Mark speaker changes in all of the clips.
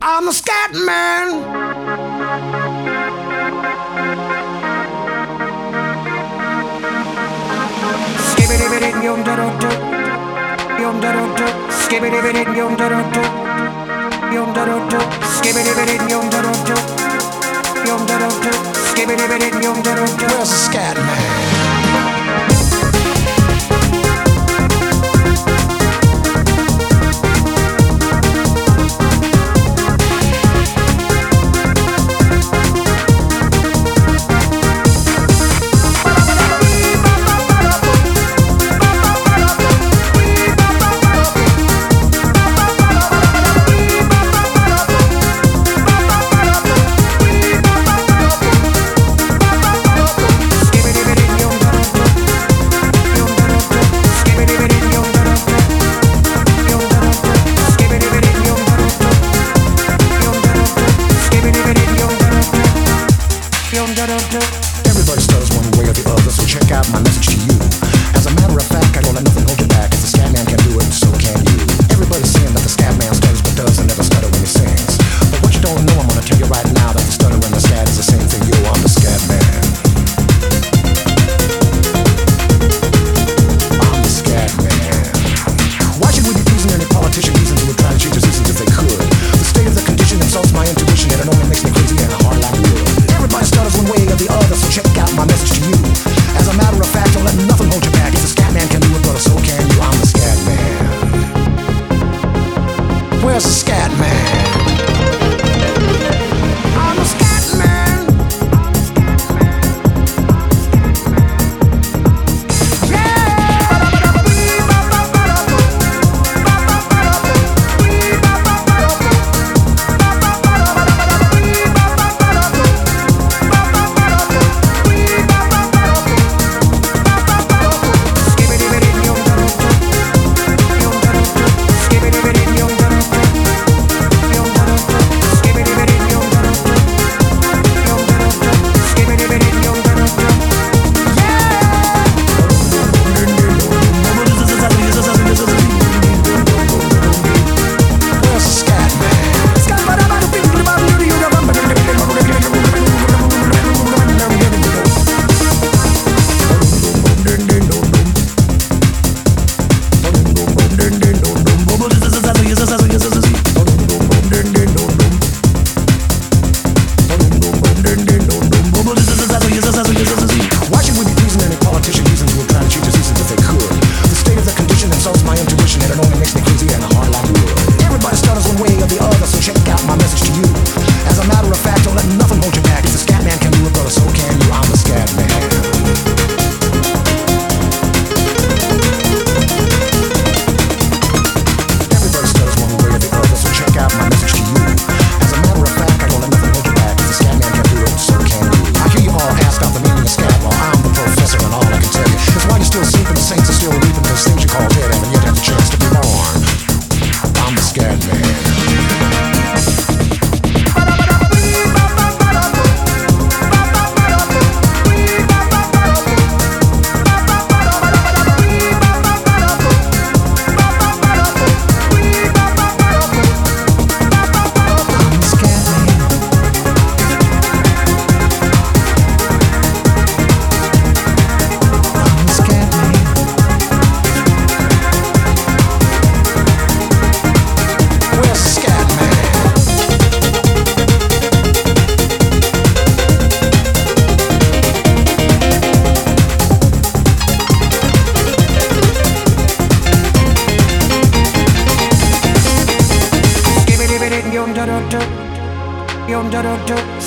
Speaker 1: I'm a scat man. skibbity the scat man where's the scat man?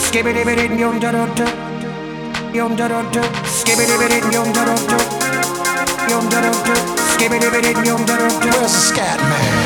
Speaker 1: Skibbity-bitty-yum-da-dum-dum Yum-da-dum-dum Skibbity-bitty-yum-da-dum-dum Yum-da-dum-dum Skibbity-bitty-yum-da-dum-dum Where's the scat man?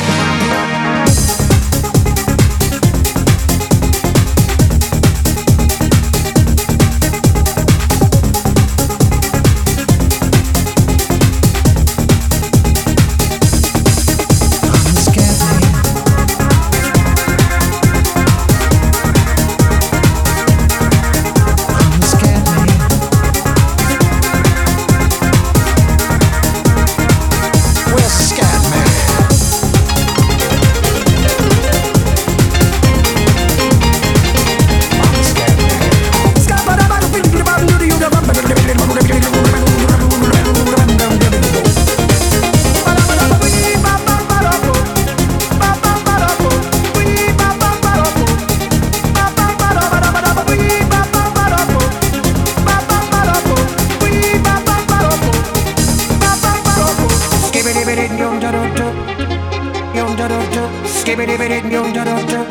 Speaker 1: Da da da,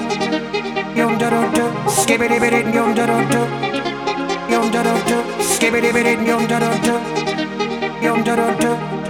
Speaker 1: yum da da da, skibbity bitty yum da da da, yum da da da, skibbity bitty yum da da da, yum da da da.